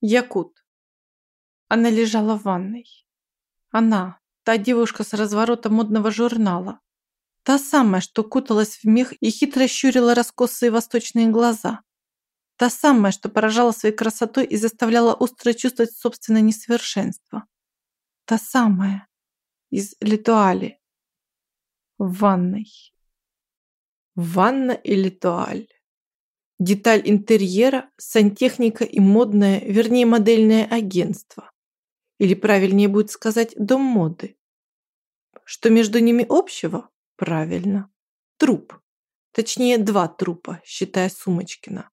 Якут. Она лежала в ванной. Она, та девушка с разворота модного журнала. Та самая, что куталась в мех и хитро щурила раскосые восточные глаза. Та самая, что поражала своей красотой и заставляла остро чувствовать собственное несовершенство. Та самая из Литуали. В ванной. Ванна и Литуаль. Деталь интерьера, сантехника и модное, вернее модельное агентство. Или правильнее будет сказать дом моды. Что между ними общего? Правильно. Труп. Точнее, два трупа, считая Сумочкина.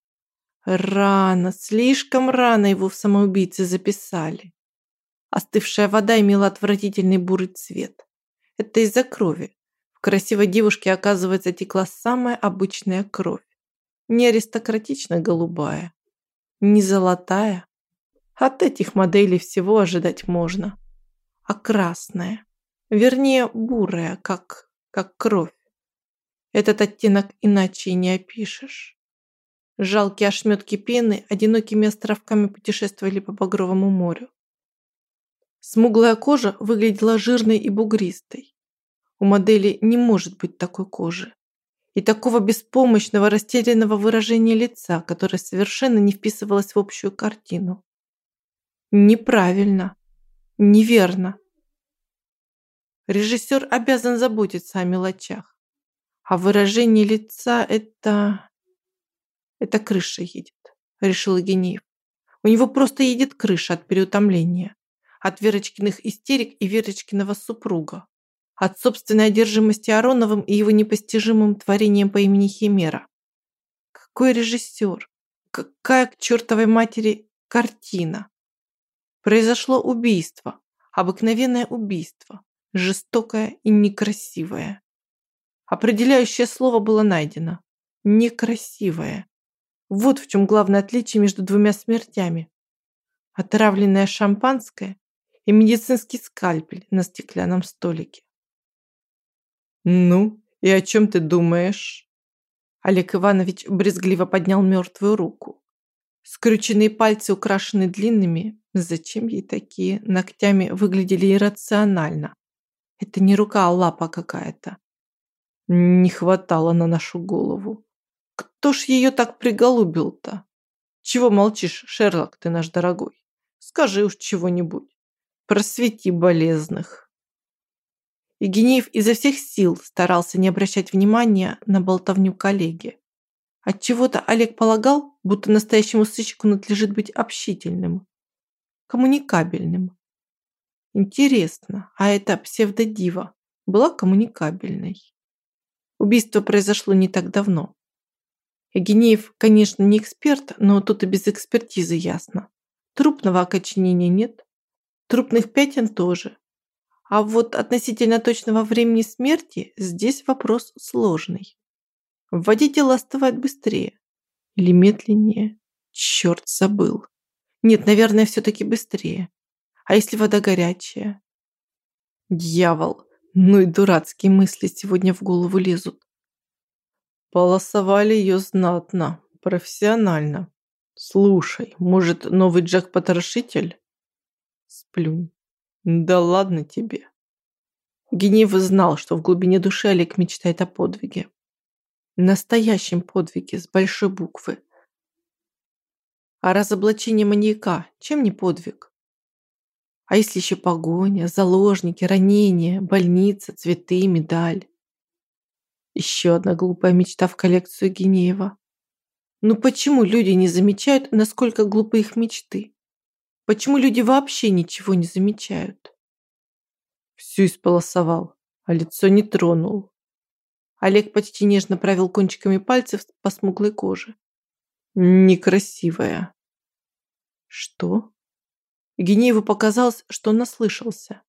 Рано, слишком рано его в самоубийце записали. Остывшая вода имела отвратительный бурый цвет. Это из-за крови. В красивой девушке, оказывается, текла самая обычная кровь. Не аристократично голубая, не золотая. От этих моделей всего ожидать можно. А красная, вернее бурая, как, как кровь. Этот оттенок иначе и не опишешь. Жалкие ошметки пены одинокими островками путешествовали по Багровому морю. Смуглая кожа выглядела жирной и бугристой. У модели не может быть такой кожи и такого беспомощного, растерянного выражения лица, которое совершенно не вписывалось в общую картину. Неправильно. Неверно. Режиссер обязан заботиться о мелочах. А выражение лица – это... Это крыша едет, решил Генеев. У него просто едет крыша от переутомления. От Верочкиных истерик и Верочкиного супруга от собственной одержимости Ароновым и его непостижимым творением по имени Химера. Какой режиссер? Какая к чертовой матери картина? Произошло убийство, обыкновенное убийство, жестокое и некрасивое. Определяющее слово было найдено. Некрасивое. Вот в чем главное отличие между двумя смертями. Отравленное шампанское и медицинский скальпель на стеклянном столике. «Ну, и о чем ты думаешь?» Олег Иванович брезгливо поднял мертвую руку. Скрюченные пальцы, украшенные длинными, зачем ей такие, ногтями выглядели иррационально. Это не рука, а лапа какая-то. Не хватало на нашу голову. Кто ж ее так приголубил-то? Чего молчишь, Шерлок, ты наш дорогой? Скажи уж чего-нибудь. Просвети болезных. Евгенеев изо всех сил старался не обращать внимания на болтовню коллеги. Отчего-то Олег полагал, будто настоящему сыщику надлежит быть общительным, коммуникабельным. Интересно, а эта псевдодива была коммуникабельной? Убийство произошло не так давно. Евгенеев, конечно, не эксперт, но тут и без экспертизы ясно. Трупного окоченения нет. Трупных пятен тоже. А вот относительно точного времени смерти здесь вопрос сложный. Вводить дело остывает быстрее или медленнее. Черт, забыл. Нет, наверное, все-таки быстрее. А если вода горячая? Дьявол, ну и дурацкие мысли сегодня в голову лезут. Полосовали ее знатно, профессионально. Слушай, может, новый Джек-потрошитель? Сплюнь. Да ладно тебе. Генеев знал, что в глубине души Олег мечтает о подвиге. Настоящем подвиге с большой буквы. А разоблачение маньяка чем не подвиг? А если еще погоня, заложники, ранения, больница, цветы, медаль? Еще одна глупая мечта в коллекцию Генеева. Ну почему люди не замечают, насколько глупы их мечты? Почему люди вообще ничего не замечают? Всю исполосовал, а лицо не тронул. Олег почти нежно провел кончиками пальцев по смуглой коже. Некрасивая. Что? Генееву показалось, что он наслышался.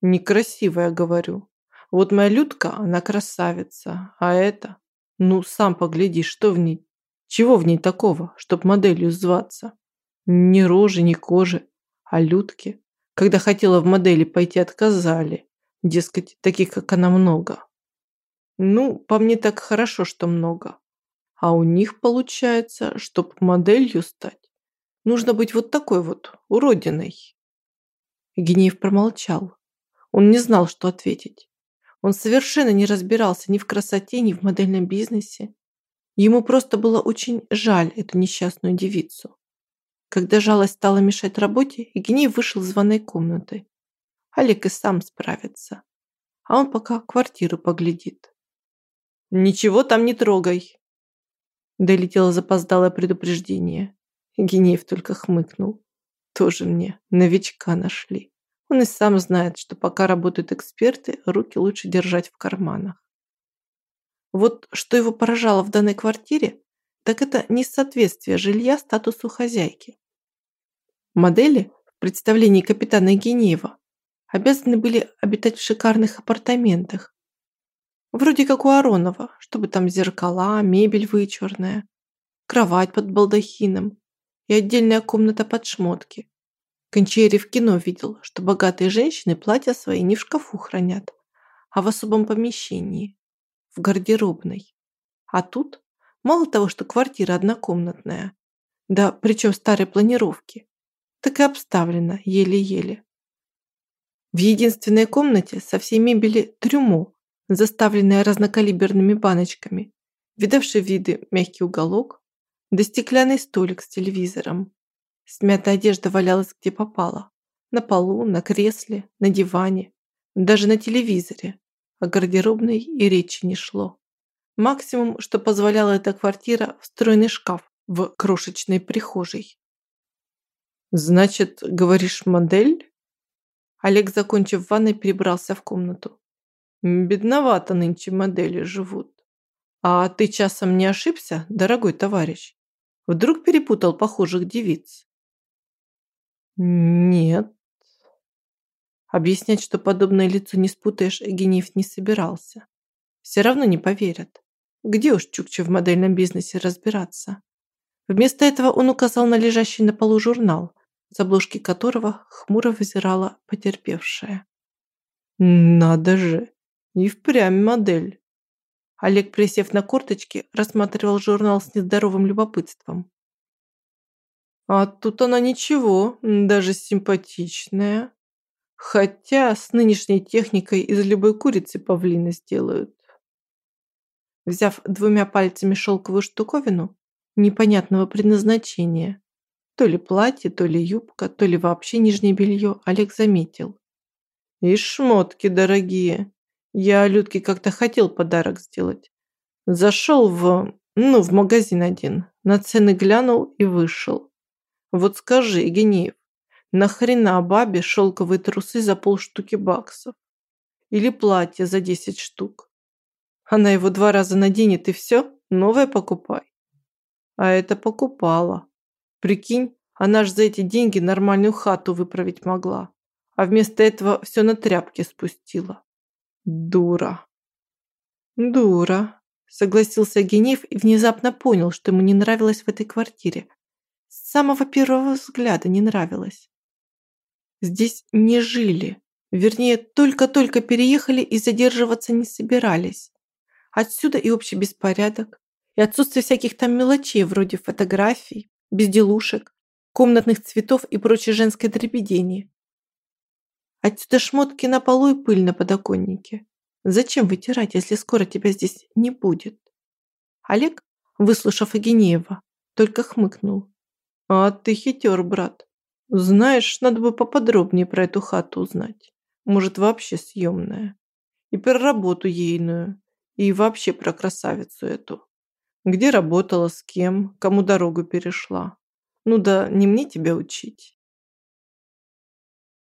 Некрасивая, говорю. Вот моя Людка, она красавица, а это... Ну, сам погляди, что в ней... Чего в ней такого, чтоб моделью зваться? Ни рожи, ни кожи, а людки. Когда хотела в модели пойти, отказали. Дескать, таких, как она, много. Ну, по мне так хорошо, что много. А у них получается, чтоб моделью стать, Нужно быть вот такой вот, уродиной. Генеев промолчал. Он не знал, что ответить. Он совершенно не разбирался ни в красоте, ни в модельном бизнесе. Ему просто было очень жаль эту несчастную девицу. Когда жалость стала мешать работе, Евгений вышел из ванной комнаты. Олег и сам справится. А он пока квартиру поглядит. «Ничего там не трогай!» Долетело запоздалое предупреждение. Генеев только хмыкнул. Тоже мне новичка нашли. Он и сам знает, что пока работают эксперты, руки лучше держать в карманах. Вот что его поражало в данной квартире, так это несоответствие жилья статусу хозяйки. Модели в представлении капитана Генеева обязаны были обитать в шикарных апартаментах. Вроде как у Аронова, чтобы там зеркала, мебель вычурная, кровать под балдахином и отдельная комната под шмотки. Кончери в кино видел, что богатые женщины платья свои не в шкафу хранят, а в особом помещении, в гардеробной. А тут мало того, что квартира однокомнатная, да причем старой планировки, так и обставлена еле-еле. В единственной комнате со всей мебели трюмо, заставленное разнокалиберными баночками, видавший виды мягкий уголок, да стеклянный столик с телевизором, Смятая одежда валялась где попало. На полу, на кресле, на диване, даже на телевизоре. О гардеробной и речи не шло. Максимум, что позволяла эта квартира, встроенный шкаф в крошечной прихожей. «Значит, говоришь, модель?» Олег, закончив ванной, перебрался в комнату. «Бедновато нынче модели живут. А ты часом не ошибся, дорогой товарищ? Вдруг перепутал похожих девиц?» Нет. Объяснять, что подобное лицо не спутаешь, Генеев не собирался. Все равно не поверят. Где уж Чукче в модельном бизнесе разбираться? Вместо этого он указал на лежащий на полу журнал, с обложки которого хмуро взирала потерпевшая. «Надо же! И впрямь модель!» Олег, присев на корточки, рассматривал журнал с нездоровым любопытством. А тут она ничего, даже симпатичная. Хотя с нынешней техникой из любой курицы павлина сделают. Взяв двумя пальцами шелковую штуковину непонятного предназначения, то ли платье, то ли юбка, то ли вообще нижнее белье, Олег заметил. И шмотки дорогие. Я Людке как-то хотел подарок сделать. Зашел в, ну, в магазин один, на цены глянул и вышел. Вот скажи, Евгеньев, нахрена бабе шелковые трусы за полштуки баксов? Или платье за 10 штук? Она его два раза наденет и все, новое покупай. А это покупала. Прикинь, она ж за эти деньги нормальную хату выправить могла. А вместо этого все на тряпке спустила. Дура. Дура, согласился Генев и внезапно понял, что ему не нравилось в этой квартире, с самого первого взгляда не нравилось. Здесь не жили, вернее, только-только переехали и задерживаться не собирались. Отсюда и общий беспорядок, и отсутствие всяких там мелочей, вроде фотографий, безделушек, комнатных цветов и прочей женской дребедени. Отсюда шмотки на полу и пыль на подоконнике. Зачем вытирать, если скоро тебя здесь не будет? Олег, выслушав Агинеева, только хмыкнул. А ты хитер, брат. Знаешь, надо бы поподробнее про эту хату узнать. Может, вообще съемная. И про работу ейную. И вообще про красавицу эту. Где работала, с кем, кому дорогу перешла. Ну да, не мне тебя учить.